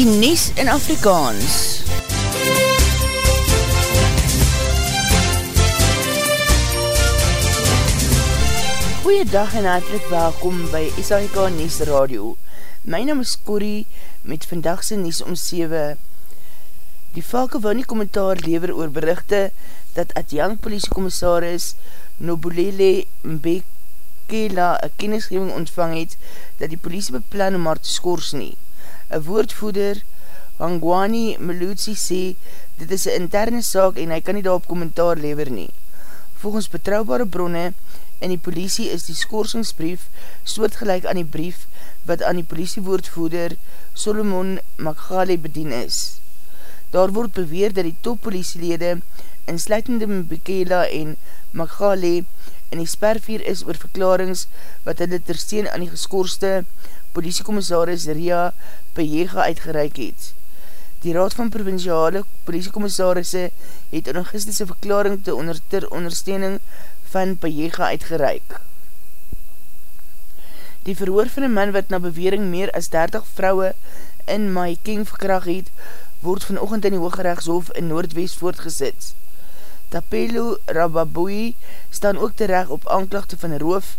die Nies in Afrikaans. Goeiedag en hartelijk welkom by SAIK Nies Radio. My naam is Corrie met vandagse Nies om 7. Die valke wou nie kommentaar lever oor berichte dat Adjang politiekommissaris Nobulele Mbekela een kennisgeving ontvang het dat die politie beplan om haar te skors nie. Een woordvoeder, Wangwani Melutsi, sê dit is een interne saak en hy kan nie daarop kommentaar lever nie. Volgens betrouwbare bronne in die politie is die skorsingsbrief soortgelijk aan die brief wat aan die politiewoordvoeder Solomon Maghale bedien is. Daar word beweer dat die toppolitielede in sluitende Mbekela en Maghale in die spervier is oor verklarings wat hulle tersteen aan die geskorste politiekommissaris Ria Pejega uitgereik het. Die Raad van Provinciale Politiekommissarisse het in augustus verklaring te onder, ter ondersteuning van Pejega uitgereik. Die verhoor van een man wat na bewering meer as 30 vrouwe in Mahikeng verkracht het, word vanochtend in die Hooggerechtshof in Noordwest voortgezit. Tapelo Rababoui staan ook terecht op aanklachte van roof.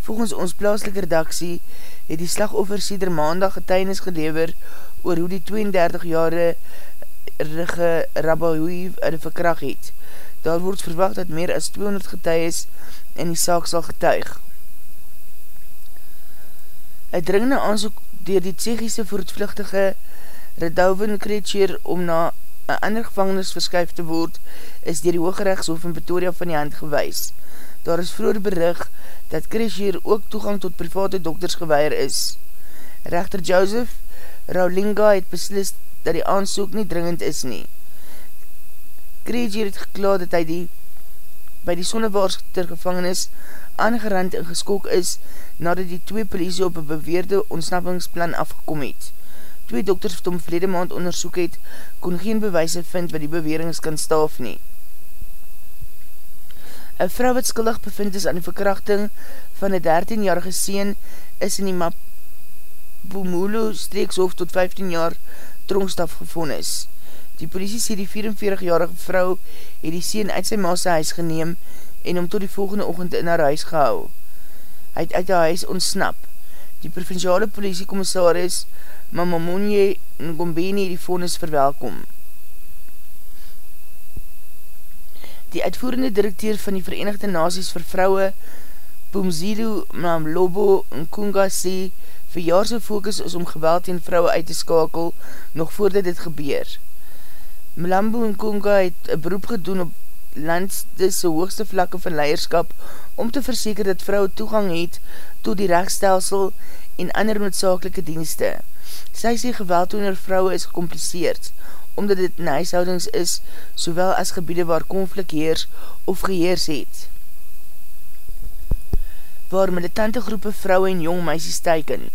Volgens ons plaaslike redaksie het die slagoffer sieder maandag getuinis gelever oor hoe die 32-jarige Rababoui in verkracht het. Daar word verwacht dat meer as 200 getuies in die saak sal getuig. Een dringende aanzoek dier die Tsechiese voortvluchtige Redouwen Kretscher om na een ander gevangenis verskuif te word, is dier die Hooggerechtshof in Pretoria van die hand gewys. Daar is vroeger berig dat Kretscher ook toegang tot private dokters geweier is. Rechter Joseph Raulinga het beslist dat die aansoek nie dringend is nie. Kretscher het geklaad dat hy die by die sonnewaarster gevangenis aangerand en geskok is nadat die twee polisie op een beweerde ontsnappingsplan afgekom het twee dokters wat om verlede maand onderzoek het, kon geen bewijse vind wat die bewerings kan staaf nie. Een vrou wat skuldig bevind is aan die verkrachting van een 13-jarige seen is in die Mapumulo streekshof tot 15 jaar tronkstaf gevon is. Die politie sê die 44-jarige vrou het die seen uit sy maase huis geneem en om tot die volgende ochend in haar huis gehou. Hy het uit haar huis ontsnap. Die provinciale politiekommissaris Mamamonye Ngombeni die vonnis verwelkom. Die uitvoerende directeur van die Verenigde Naties vir Vrouwe, Boomzilu Mamlobo Nkunga sê, vir jaar sy focus is om geweld in vrouwe uit te skakel, nog voordat dit gebeur. Mlambo Nkunga het een beroep gedoen op landse hoogste vlakke van leierskap om te verseker dat vrouwe toegang het tot die rechtstelsel en ander noodzakelike dienste. Sy sê geweld onder vrouwe is gecompliseerd, omdat dit in huishoudings is, sowel as gebiede waar konflik heers of geheers het. Waar militante groepe vrouwe en jong meisies teiken.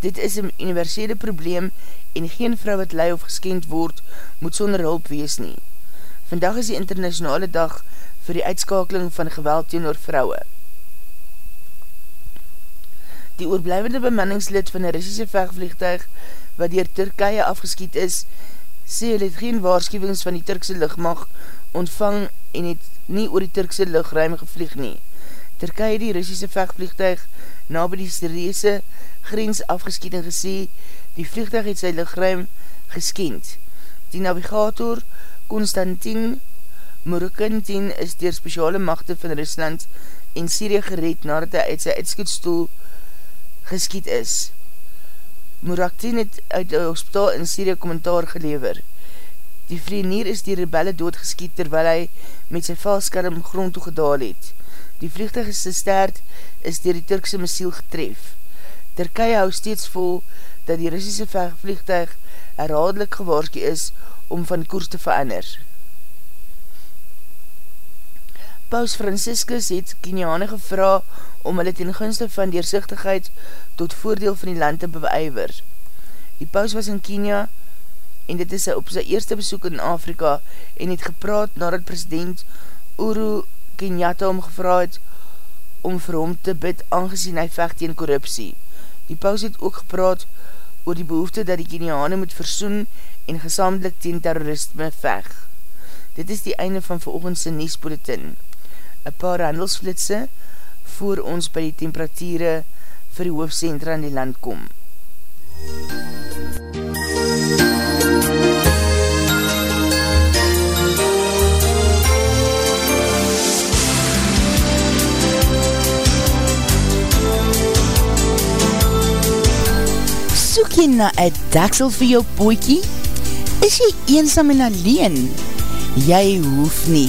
Dit is een universele probleem en geen vrou wat lei of geskend word, moet sonder hulp wees nie. Vandag is die internationale dag vir die uitskakeling van geweld teen oor vrouwe. Die oorblijvende bemanningslid van een Russische vechtvliegtuig wat dier Turkije afgeskiet is, sê hy het geen waarschuwings van die Turkse luchtmacht ontvang en het nie oor die Turkse luchtruim gevlieg nie. Turkije die Russische vechtvliegtuig na by die Syriese grens afgeskiet en gesê, die vliegtuig het sy luchtruim geskend. Die navigator Konstantin Murukintin is dier speciale machte van Rusland en Syrië gereed nadat hy uit sy uitskietstoel geskiet is. Muraktin het uit die hospitaal in Syrië kommentaar gelever. Die vreenier is die rebelle doodgeskiet terwyl hy met sy valskerm grond toe gedaal het. Die vliegtuigste stert is dier die Turkse missiel getref. Turkije hou steeds vol dat die Russische vliegtuig herhaaldelik gewaarski is om van koers te verander. Paus Franciscus het Keniane gevra om hulle ten gunste van deersichtigheid tot voordeel van die land te bewijver. Die paus was in Kenia en dit is op sy eerste besoek in Afrika en het gepraat nadat president Uru Kenyatta om gevra het om vir hom te bid aangezien hy vecht teen korruptie. Die paus het ook gepraat oor die behoefte dat die Keniane moet versoen en gesamelik teen terrorisme veg. Dit is die einde van veroogendse Niesbulletin. Een paar handelsflitse voor ons by die temperatuur vir die hoofdcentra in die land kom. Soek jy na een daksel vir jou poekie? Is jy eensam en alleen? Jy hoef nie.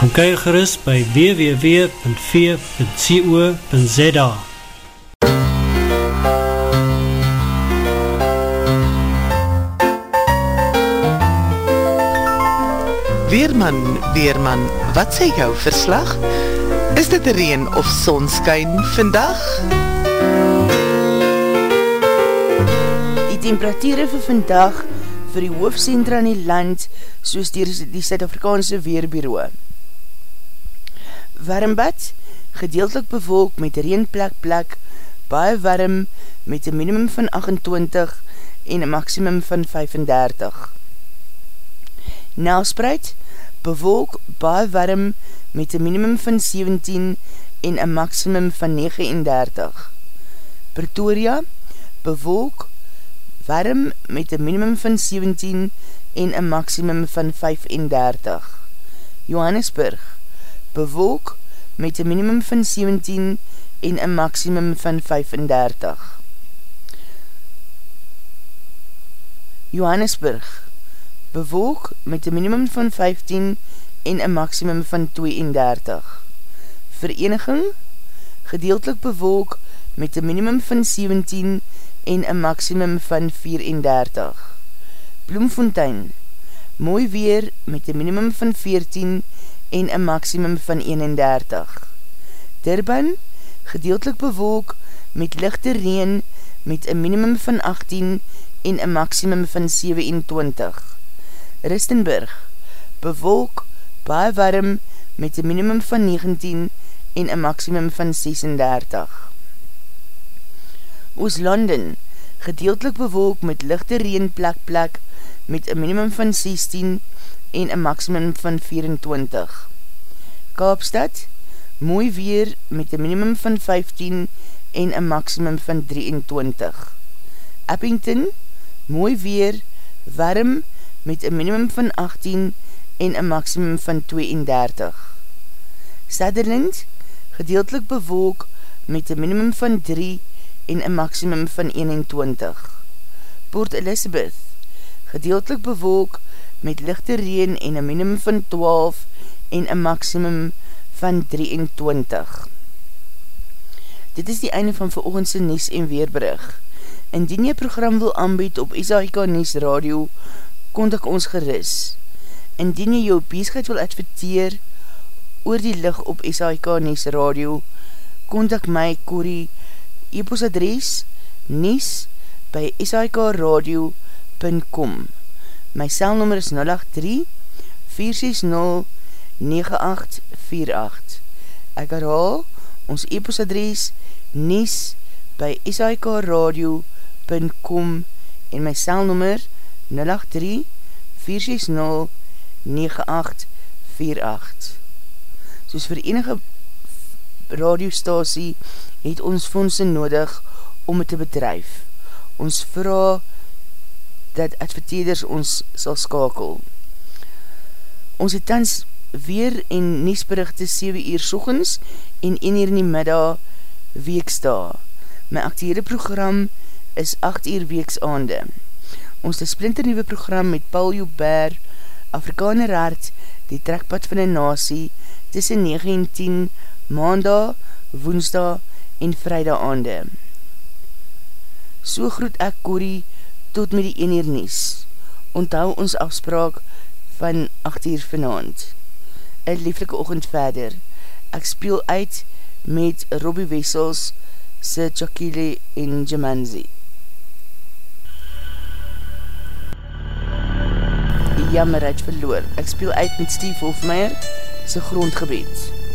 Kom kyk gerust by www.v.co.za Weerman, Weerman, wat sê jou verslag? Is dit reen of sonskyn vandag? Die temperatuur vir vandag vir die hoofdcentra in die land soos die, die Suid-Afrikaanse Weerbureau warmbad, gedeeltelik bewolk met reenplek plek, baie warm met een minimum van 28 en een maximum van 35. Nelspreid, bewolk baie warm met een minimum van 17 en een maximum van 39. Pretoria, bewolk, warm met een minimum van 17 en een maximum van 35. Johannesburg, bewolk met een minimum van 17 en een maximum van 35. Johannesburg, bewolk met een minimum van 15 en een maximum van 32. Vereniging, gedeeltelik bewolk met een minimum van 17 en een maximum van 34. Bloemfontein, mooi weer met een minimum van 14 en een maximum van 31. Durban, gedeeltelik bewolk met lichte reen met een minimum van 18 en een maximum van 27. Ristenburg, bewolk, baie warm met een minimum van 19 en een maximum van 36. Oos-London, gedeeltelik bewolk met lichte reen plek plek met een minimum van 16 en een maximum van 24. Kaapstad, mooi weer met een minimum van 15 en een maximum van 23. Eppington, mooi weer, warm met een minimum van 18 en een maximum van 32. Sutherland, gedeeltelik bewolk met een minimum van 3 en een maximum van 21. Port Elizabeth, gedeeltelik bewolk met lichte reen en een minimum van 12 en een maximum van 23. Dit is die einde van veroogendse Nies en Weerbrug. Indien jy program wil aanbied op SAIK Nies Radio, kontak ons geris. Indien jy jou bescheid wil adverteer oor die lig op SAIK Nies Radio, kontak my Corrie e-post adres nies by sikradio.com My cellnummer is 083 460 9848 Ek herhaal ons e-post adres nies by sikradio.com en my cellnummer 083 460 9848 Soos vir enige radiostasie het ons fondse nodig om het te bedrijf. Ons vraag dat adverteerders ons sal skakel. Ons het tans weer en niesberichte 7 uur sochens en 1 uur in die middag weeksta. My actiere program is 8 uur weeks aande. Ons die splinternieuwe program met Paul Joubert, Afrikaner Hart, die trekpad van die nasie, tussen 9 en 10, maandag, woensdag en vrijdag aande. So groet ek Corrie tot met die 1 uur nies. Onthou ons afspraak van 8 uur vanavond. Een lieflike ochend verder. Ek speel uit met Robbie Wessels, se Chakile en Jamanzi. Jammer het verloor. Ek speel uit met Steve Hofmeyer, se grondgebied.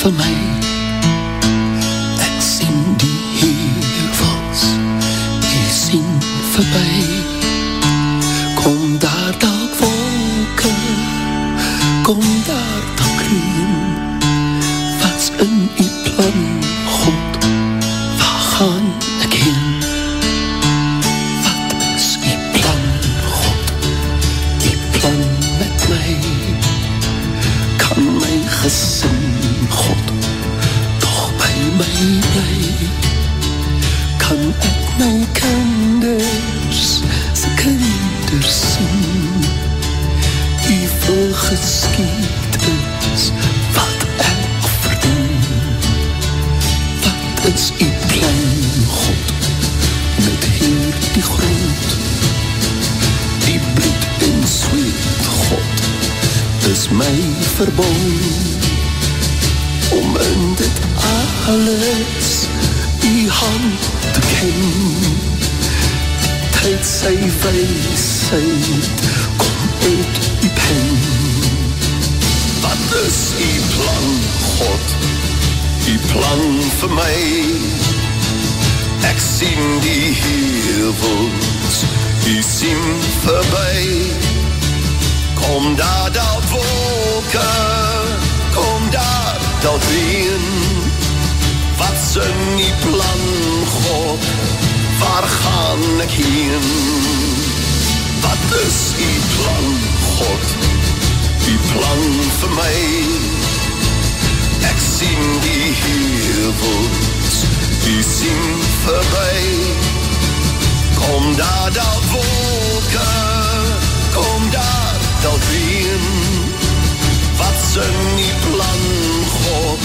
for my. my bly kan ek my kinders se kinders sien? U vol geskiedenis wat ek verdien. Wat is u klein God met hier die grond die bloed en sweet God is my verbond om in dit alles u hand te ken. Tyd sy wysheid kom uit u pen. Wat is u plan, God? U plan vir my? Ek sien die hevels, u sien verby. Kom daar daar wolke, kom daar daar reen. Waar gaan ek heen? Wat is die plan, God? Die plan vir my Ek sien die hevels Die sien verby Kom daar daar wolke Kom daar daar ween Wat's in die plan, God?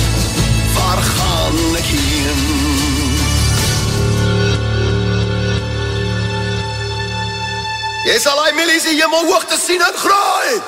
Waar gaan ek heen? Jy sal milies die hemel hoog te sien en graai!